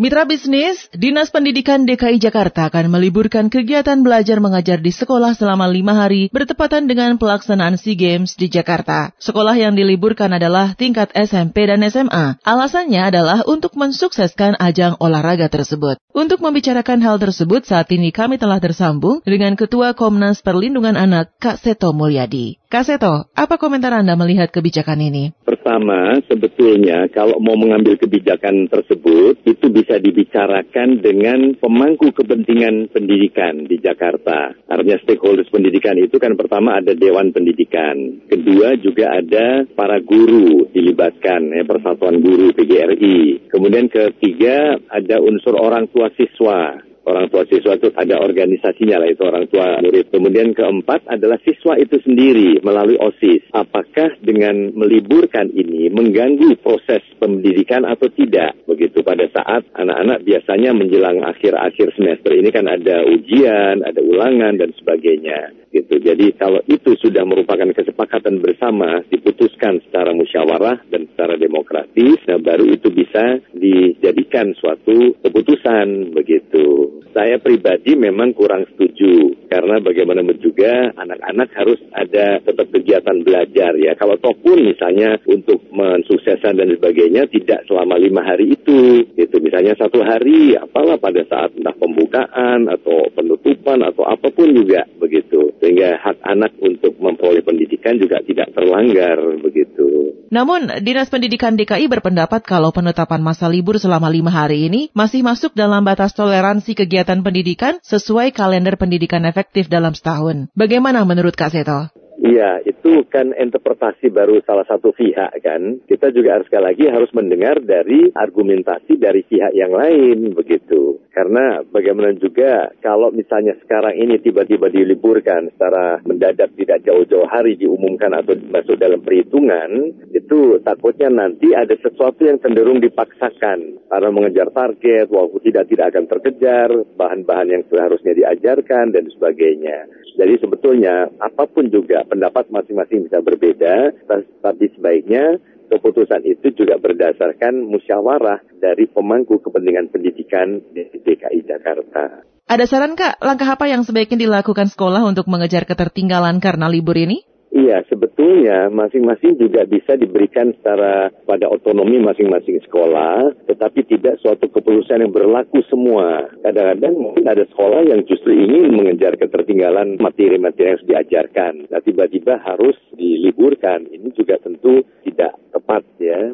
Mitra bisnis, Dinas Pendidikan DKI Jakarta akan meliburkan kegiatan belajar mengajar di sekolah selama lima hari bertepatan dengan pelaksanaan SEA Games di Jakarta. Sekolah yang diliburkan adalah tingkat SMP dan SMA. Alasannya adalah untuk mensukseskan ajang olahraga tersebut. Untuk membicarakan hal tersebut, saat ini kami telah tersambung dengan Ketua Komnas Perlindungan Anak, Kak Seto Mulyadi. Kak Seto, apa komentar Anda melihat kebijakan ini? Pertama, sebetulnya kalau mau mengambil kebijakan tersebut, itu bisa dibicarakan dengan pemangku kepentingan pendidikan di Jakarta. Artinya stakeholders pendidikan itu kan pertama ada Dewan Pendidikan. Kedua juga ada para guru dilibatkan, ya, Persatuan Guru PGRI. Kemudian ketiga ada unsur orang tua siswa orang tua siswa itu ada organisasinya lah itu orang tua murid. Kemudian keempat adalah siswa itu sendiri melalui OSIS. Apakah dengan meliburkan ini mengganggu proses pendidikan atau tidak? Begitu pada saat anak-anak biasanya menjelang akhir-akhir semester ini kan ada ujian, ada ulangan dan sebagainya gitu. Jadi kalau itu sudah merupakan kesepakatan bersama diputuskan secara musyawarah dan secara demokratis, nah baru itu bisa dijadikan suatu keputusan begitu. Saya pribadi memang kurang setuju karena bagaimanapun juga anak-anak harus ada tetap kegiatan belajar ya. Kalau toh pun misalnya untuk mensukseskan dan sebagainya tidak selama lima hari itu, itu misalnya satu hari apalah pada saat entah pembukaan atau penutupan atau apa pun juga begitu sehingga hak anak untuk memperoleh pendidikan juga tidak terlanggar begitu. Namun, Dinas Pendidikan DKI berpendapat kalau penetapan masa libur selama lima hari ini masih masuk dalam batas toleransi kegiatan pendidikan sesuai kalender pendidikan efektif dalam setahun. Bagaimana menurut Kak Seto? Iya, itu kan interpretasi baru salah satu pihak kan. Kita juga harus sekali lagi harus mendengar dari argumentasi dari pihak yang lain begitu. Karena bagaimana juga kalau misalnya sekarang ini tiba-tiba diliburkan secara mendadak tidak jauh-jauh hari diumumkan atau masuk dalam perhitungan, itu takutnya nanti ada sesuatu yang cenderung dipaksakan karena mengejar target, walaupun tidak tidak akan terkejar, bahan-bahan yang seharusnya diajarkan dan sebagainya. Jadi sebetulnya apa pun juga pendapat masing-masing bisa berbeda, tapi sebaiknya keputusan itu juga berdasarkan musyawarah dari pemangku kepentingan pendidikan di DKI Jakarta. Ada saran Kak, langkah apa yang sebaiknya dilakukan sekolah untuk mengejar ketertinggalan karena libur ini? Iya, sebetulnya masing-masing juga bisa diberikan secara pada otonomi masing-masing sekolah, tetapi tidak suatu keputusan yang berlaku semua. Kadang-kadang mungkin ada sekolah yang justru ingin mengejar ketertinggalan materi-materi yang diajarkan. Nah, tiba-tiba harus diliburkan. Ini juga tentu tidak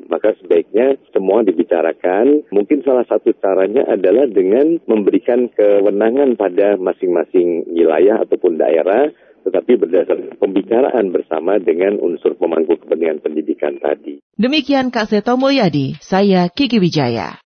Maka sebaiknya semua dibicarakan. Mungkin salah satu caranya adalah dengan memberikan kewenangan pada masing-masing wilayah ataupun daerah tetapi berdasarkan pembicaraan bersama dengan unsur pemangku kepentingan pendidikan tadi. Demikian Kak Seto Mulyadi, saya Kiki Wijaya.